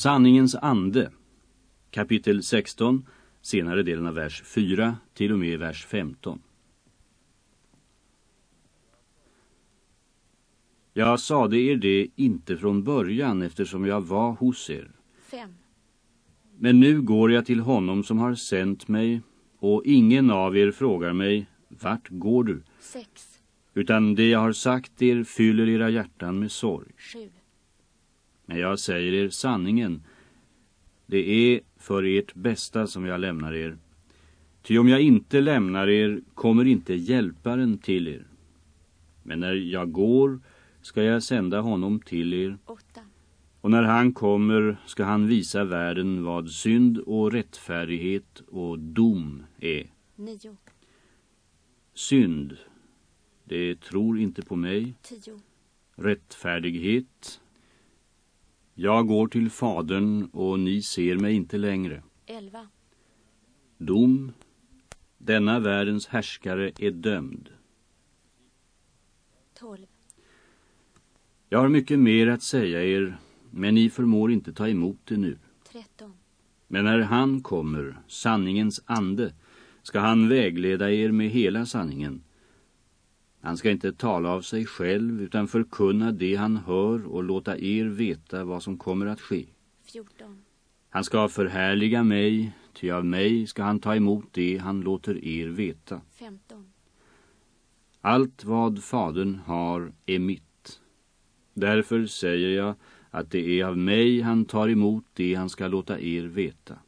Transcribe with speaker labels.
Speaker 1: Sanningens ande, kapitel 16, senare delen av vers 4 till och med vers 15. Jag sade er det inte från början eftersom jag var hos er.
Speaker 2: Fem.
Speaker 1: Men nu går jag till honom som har sänt mig och ingen av er frågar mig, vart går du?
Speaker 2: Sex.
Speaker 1: Utan det jag har sagt er fyller era hjärtan med sorg.
Speaker 2: Sju.
Speaker 1: Men jag säger er sanningen. Det är för ert bästa som jag lämnar er. Ty om jag inte lämnar er kommer inte hjälparen till er. Men när jag går ska jag sända honom till er. Och när han kommer ska han visa världen vad synd och rättfärdighet och dom är.
Speaker 2: Nio.
Speaker 1: Synd, det tror inte på mig.
Speaker 2: Tio.
Speaker 1: Rättfärdighet, jag går till fadern och ni ser mig inte längre.
Speaker 2: Elva.
Speaker 1: Dom, denna världens härskare är dömd.
Speaker 2: Tolv.
Speaker 1: Jag har mycket mer att säga er, men ni förmår inte ta emot det nu.
Speaker 2: Tretton.
Speaker 1: Men när han kommer, sanningens ande, ska han vägleda er med hela sanningen. Han ska inte tala av sig själv utan förkunna det han hör och låta er veta vad som kommer att ske.
Speaker 2: Fjorton.
Speaker 1: Han ska förhärliga mig, ty av mig ska han ta emot det han låter er veta.
Speaker 2: Femton.
Speaker 1: Allt vad fadern har är mitt. Därför säger jag att det är av mig han tar emot det han ska låta er veta.